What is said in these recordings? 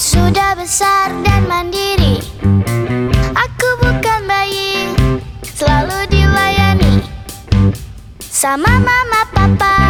sudah besar dan mandiri. Aku bukan bayi Selalu dilayani Sama mama papa.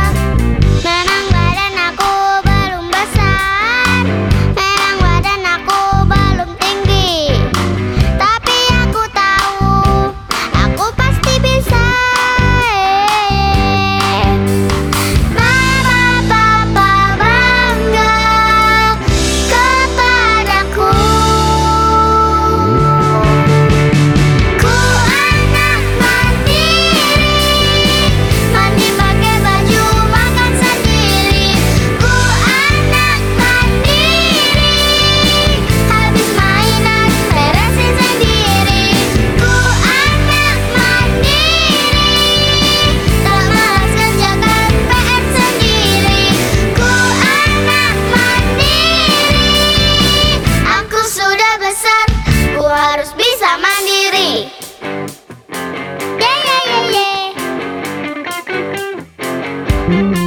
Mm-hmm.